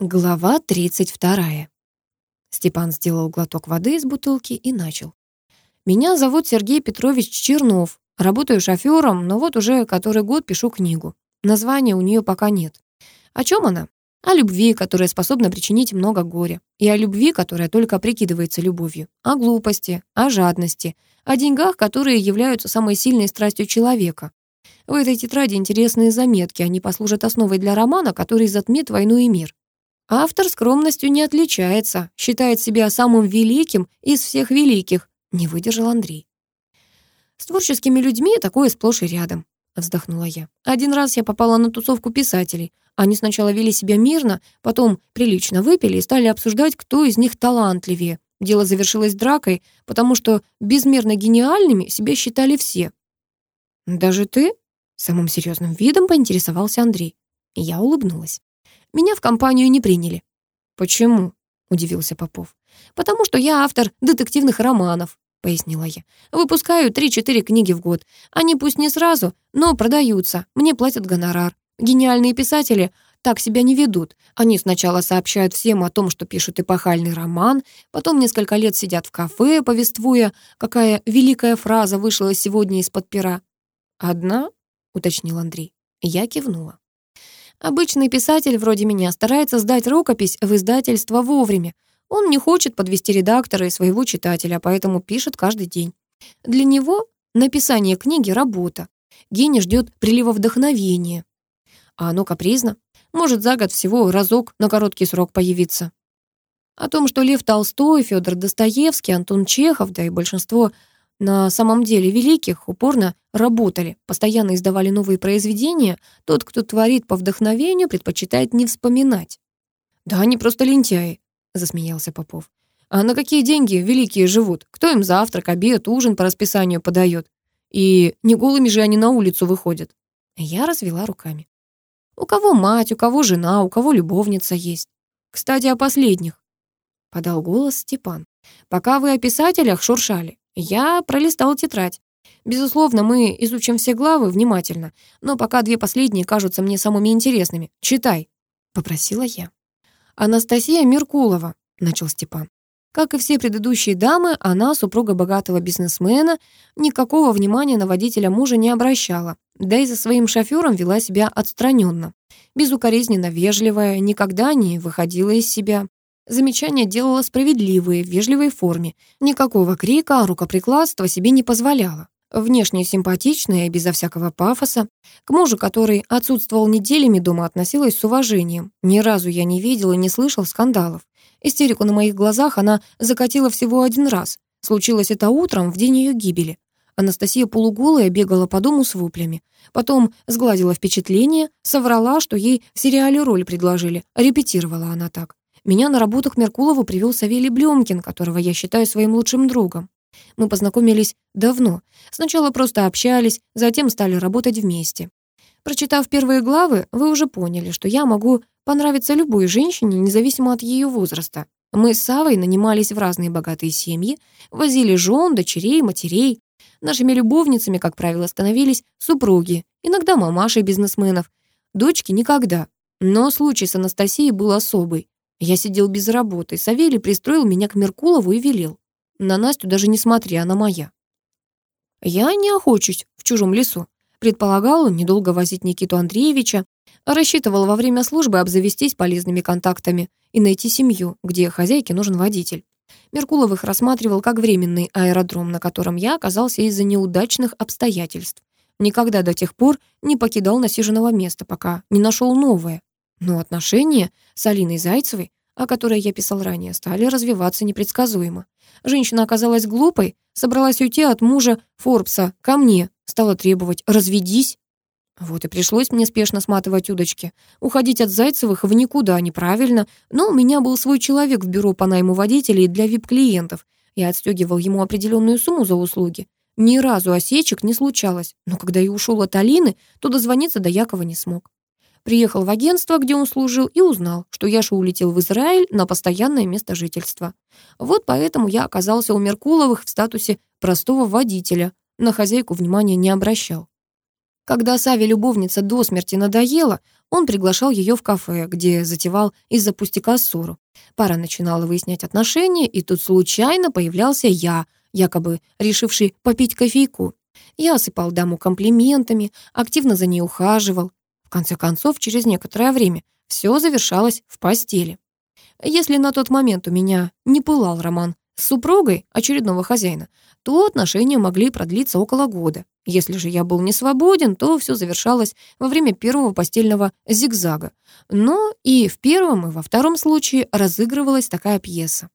Глава 32. Степан сделал глоток воды из бутылки и начал. «Меня зовут Сергей Петрович Чернов. Работаю шофером, но вот уже который год пишу книгу. Названия у нее пока нет. О чем она? О любви, которая способна причинить много горя. И о любви, которая только прикидывается любовью. О глупости, о жадности, о деньгах, которые являются самой сильной страстью человека. В этой тетради интересные заметки, они послужат основой для романа, который затмит войну и мир. Автор скромностью не отличается, считает себя самым великим из всех великих, не выдержал Андрей. С творческими людьми такое сплошь и рядом, вздохнула я. Один раз я попала на тусовку писателей. Они сначала вели себя мирно, потом прилично выпили и стали обсуждать, кто из них талантливее. Дело завершилось дракой, потому что безмерно гениальными себя считали все. «Даже ты?» — самым серьезным видом поинтересовался Андрей. Я улыбнулась меня в компанию не приняли. «Почему?» — удивился Попов. «Потому что я автор детективных романов», — пояснила я. «Выпускаю 3-4 книги в год. Они пусть не сразу, но продаются. Мне платят гонорар. Гениальные писатели так себя не ведут. Они сначала сообщают всем о том, что пишут эпохальный роман, потом несколько лет сидят в кафе, повествуя, какая великая фраза вышла сегодня из-под пера. «Одна?» — уточнил Андрей. Я кивнула. Обычный писатель вроде меня старается сдать рукопись в издательство вовремя. Он не хочет подвести редактора и своего читателя, поэтому пишет каждый день. Для него написание книги — работа. Гений ждет прилива вдохновения. А оно капризно. Может за год всего разок на короткий срок появиться. О том, что Лев Толстой, Федор Достоевский, Антон Чехов, да и большинство на самом деле великих, упорно работали, постоянно издавали новые произведения. Тот, кто творит по вдохновению, предпочитает не вспоминать. «Да они просто лентяи», — засмеялся Попов. «А на какие деньги великие живут? Кто им завтрак, обед, ужин по расписанию подает? И не голыми же они на улицу выходят». Я развела руками. «У кого мать, у кого жена, у кого любовница есть? Кстати, о последних», — подал голос Степан. «Пока вы о писателях шуршали, я пролистал тетрадь. Безусловно, мы изучим все главы внимательно, но пока две последние кажутся мне самыми интересными. Читай, попросила я. Анастасия Меркулова, начал Степан. Как и все предыдущие дамы, она, супруга богатого бизнесмена, никакого внимания на водителя мужа не обращала, да и за своим шофером вела себя отстраненно, безукоризненно вежливая, никогда не выходила из себя замечания делала справедливые, в вежливой форме. Никакого крика, рукоприкладства себе не позволяла. Внешне симпатичная, и безо всякого пафоса. К мужу, который отсутствовал неделями дома, относилась с уважением. Ни разу я не видел и не слышал скандалов. Истерику на моих глазах она закатила всего один раз. Случилось это утром, в день ее гибели. Анастасия полуголая бегала по дому с воплями. Потом сгладила впечатление, соврала, что ей в сериале роль предложили. Репетировала она так. Меня на работу к Меркулову привел Савелий Блемкин, которого я считаю своим лучшим другом. Мы познакомились давно. Сначала просто общались, затем стали работать вместе. Прочитав первые главы, вы уже поняли, что я могу понравиться любой женщине, независимо от ее возраста. Мы с Савой нанимались в разные богатые семьи, возили жен, дочерей, матерей. Нашими любовницами, как правило, становились супруги, иногда мамаши бизнесменов. Дочки никогда. Но случай с Анастасией был особый. Я сидел без работы. Савелий пристроил меня к Меркулову и велел. На Настю даже не смотри, она моя. Я не охочусь в чужом лесу. Предполагал недолго возить Никиту Андреевича, рассчитывал во время службы обзавестись полезными контактами и найти семью, где хозяйке нужен водитель. Меркулов их рассматривал как временный аэродром, на котором я оказался из-за неудачных обстоятельств. Никогда до тех пор не покидал насиженного места, пока не нашел новое. Но отношения с Алиной Зайцевой, о которой я писал ранее, стали развиваться непредсказуемо. Женщина оказалась глупой, собралась уйти от мужа Форбса ко мне, стала требовать «разведись». Вот и пришлось мне спешно сматывать удочки. Уходить от Зайцевых в никуда неправильно, но у меня был свой человек в бюро по найму водителей для вип-клиентов. Я отстегивал ему определенную сумму за услуги. Ни разу осечек не случалось, но когда я ушел от Алины, то дозвониться до Якова не смог. Приехал в агентство, где он служил, и узнал, что Яша улетел в Израиль на постоянное место жительства. Вот поэтому я оказался у Меркуловых в статусе простого водителя, на хозяйку внимания не обращал. Когда Саве любовница до смерти надоела, он приглашал ее в кафе, где затевал из-за пустяка ссору. Пара начинала выяснять отношения, и тут случайно появлялся я, якобы решивший попить кофейку. Я осыпал даму комплиментами, активно за ней ухаживал. В конце концов, через некоторое время все завершалось в постели. Если на тот момент у меня не пылал роман с супругой очередного хозяина, то отношения могли продлиться около года. Если же я был не свободен, то все завершалось во время первого постельного зигзага. Но и в первом, и во втором случае разыгрывалась такая пьеса.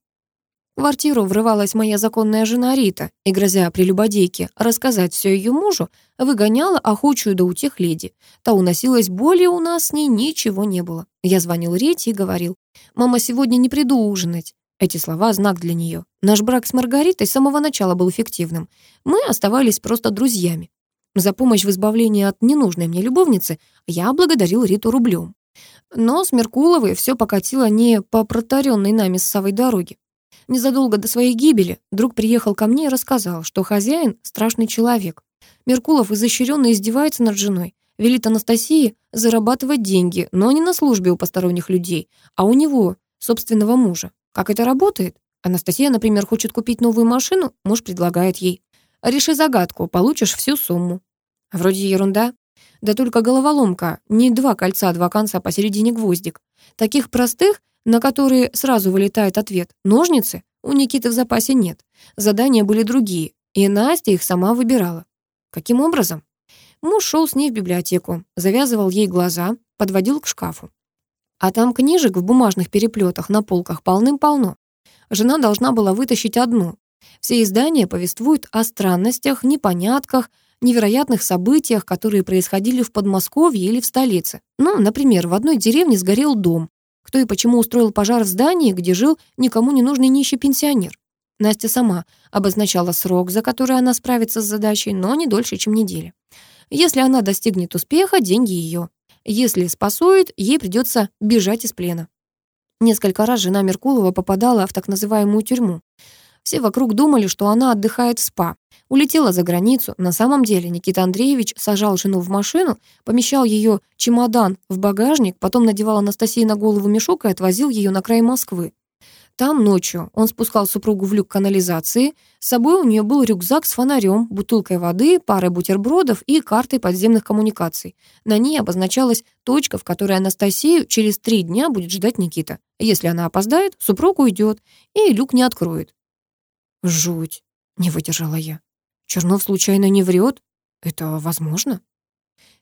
В квартиру врывалась моя законная жена Рита и, грозя прелюбодейке рассказать все ее мужу, выгоняла охочую до утех леди. Та уносилась более у нас с ней ничего не было. Я звонил Рите и говорил, «Мама, сегодня не приду ужинать». Эти слова — знак для нее. Наш брак с Маргаритой с самого начала был фиктивным. Мы оставались просто друзьями. За помощь в избавлении от ненужной мне любовницы я благодарил Риту рублем. Но с Меркуловой все покатило не по протаренной нами с Савой дороге. Незадолго до своей гибели друг приехал ко мне и рассказал, что хозяин — страшный человек. Меркулов изощренно издевается над женой, велит Анастасии зарабатывать деньги, но не на службе у посторонних людей, а у него, собственного мужа. Как это работает? Анастасия, например, хочет купить новую машину, муж предлагает ей. «Реши загадку, получишь всю сумму». Вроде ерунда. Да только головоломка, не два кольца, а два конца посередине гвоздик. Таких простых на которые сразу вылетает ответ «ножницы» у Никиты в запасе нет. Задания были другие, и Настя их сама выбирала. Каким образом? Муж шел с ней в библиотеку, завязывал ей глаза, подводил к шкафу. А там книжек в бумажных переплетах на полках полным-полно. Жена должна была вытащить одну. Все издания повествуют о странностях, непонятках, невероятных событиях, которые происходили в Подмосковье или в столице. Ну, например, в одной деревне сгорел дом, кто и почему устроил пожар в здании, где жил никому не нужный нищий пенсионер? Настя сама обозначала срок, за который она справится с задачей, но не дольше, чем недели. Если она достигнет успеха, деньги ее. Если спасует, ей придется бежать из плена. Несколько раз жена Меркулова попадала в так называемую тюрьму. Все вокруг думали, что она отдыхает в спа. Улетела за границу. На самом деле Никита Андреевич сажал жену в машину, помещал ее чемодан в багажник, потом надевал Анастасии на голову мешок и отвозил ее на край Москвы. Там ночью он спускал супругу в люк канализации. С собой у нее был рюкзак с фонарем, бутылкой воды, парой бутербродов и картой подземных коммуникаций. На ней обозначалась точка, в которой Анастасию через три дня будет ждать Никита. Если она опоздает, супруг уйдет, и люк не откроет. «Жуть!» — не выдержала я. «Чернов случайно не врет? Это возможно?»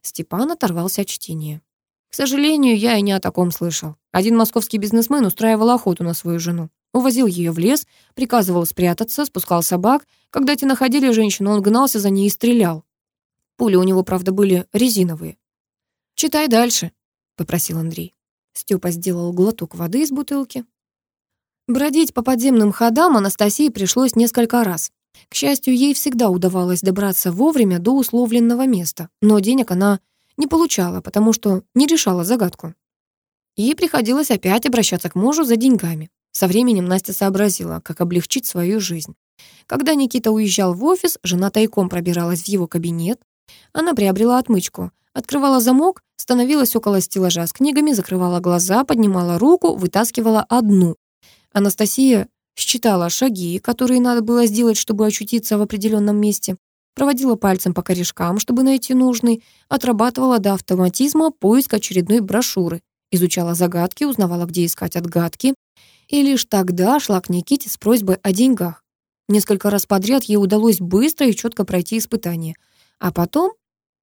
Степан оторвался от чтения. «К сожалению, я и не о таком слышал. Один московский бизнесмен устраивал охоту на свою жену. Увозил ее в лес, приказывал спрятаться, спускал собак. Когда те находили женщину, он гнался за ней и стрелял. Пули у него, правда, были резиновые. «Читай дальше», — попросил Андрей. Степа сделал глоток воды из бутылки, Бродить по подземным ходам Анастасии пришлось несколько раз. К счастью, ей всегда удавалось добраться вовремя до условленного места, но денег она не получала, потому что не решала загадку. Ей приходилось опять обращаться к мужу за деньгами. Со временем Настя сообразила, как облегчить свою жизнь. Когда Никита уезжал в офис, жена тайком пробиралась в его кабинет. Она приобрела отмычку, открывала замок, становилась около стеллажа с книгами, закрывала глаза, поднимала руку, вытаскивала одну Анастасия считала шаги, которые надо было сделать, чтобы очутиться в определенном месте, проводила пальцем по корешкам, чтобы найти нужный, отрабатывала до автоматизма поиск очередной брошюры, изучала загадки, узнавала, где искать отгадки, и лишь тогда шла к Никите с просьбой о деньгах. Несколько раз подряд ей удалось быстро и четко пройти испытание, а потом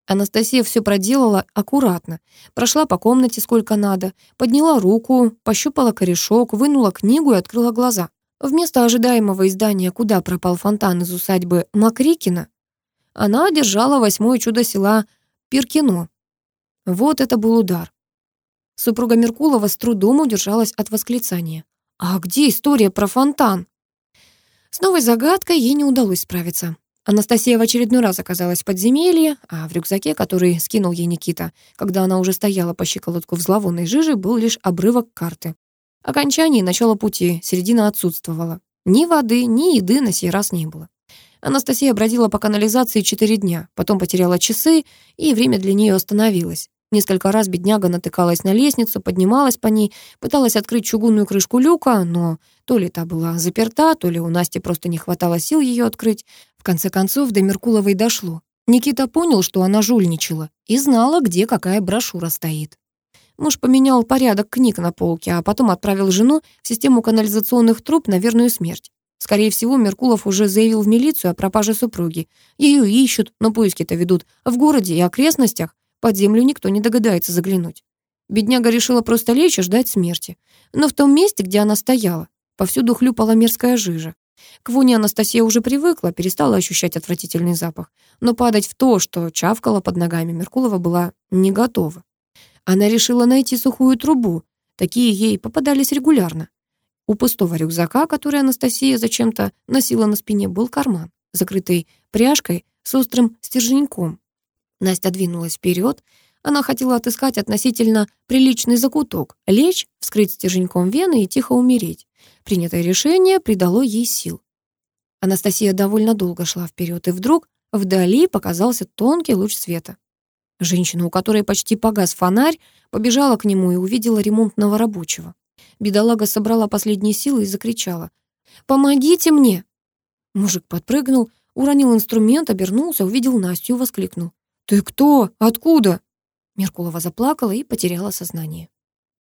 Анастасия все проделала аккуратно. Прошла по комнате сколько надо, подняла руку, пощупала корешок, вынула книгу и открыла глаза. Вместо ожидаемого издания «Куда пропал фонтан» из усадьбы Макрикина, она одержала восьмое чудо села Пиркино. Вот это был удар. Супруга Меркулова с трудом удержалась от восклицания. «А где история про фонтан?» С новой загадкой ей не удалось справиться. Анастасия в очередной раз оказалась в подземелье, а в рюкзаке, который скинул ей Никита, когда она уже стояла по щиколотку в зловонной жиже, был лишь обрывок карты. Окончание и начало пути, середина отсутствовала. Ни воды, ни еды на сей раз не было. Анастасия бродила по канализации четыре дня, потом потеряла часы, и время для нее остановилось. Несколько раз бедняга натыкалась на лестницу, поднималась по ней, пыталась открыть чугунную крышку люка, но то ли та была заперта, то ли у Насти просто не хватало сил ее открыть. В конце концов, до Меркуловой дошло. Никита понял, что она жульничала, и знала, где какая брошюра стоит. Муж поменял порядок книг на полке, а потом отправил жену в систему канализационных труб на верную смерть. Скорее всего, Меркулов уже заявил в милицию о пропаже супруги. Ее ищут, но поиски-то ведут в городе и окрестностях, под землю никто не догадается заглянуть. Бедняга решила просто лечь и ждать смерти. Но в том месте, где она стояла, повсюду хлюпала мерзкая жижа. К вуне Анастасия уже привыкла, перестала ощущать отвратительный запах. Но падать в то, что чавкало под ногами, Меркулова была не готова. Она решила найти сухую трубу. Такие ей попадались регулярно. У пустого рюкзака, который Анастасия зачем-то носила на спине, был карман, закрытый пряжкой с острым стерженьком. Настя двинулась вперед. Она хотела отыскать относительно приличный закуток, лечь, вскрыть стерженьком вены и тихо умереть. Принятое решение придало ей сил. Анастасия довольно долго шла вперед, и вдруг вдали показался тонкий луч света. Женщина, у которой почти погас фонарь, побежала к нему и увидела ремонтного рабочего. Бедолага собрала последние силы и закричала. «Помогите мне!» Мужик подпрыгнул, уронил инструмент, обернулся, увидел Настю и воскликнул. «Ты кто? Откуда?» Меркулова заплакала и потеряла сознание.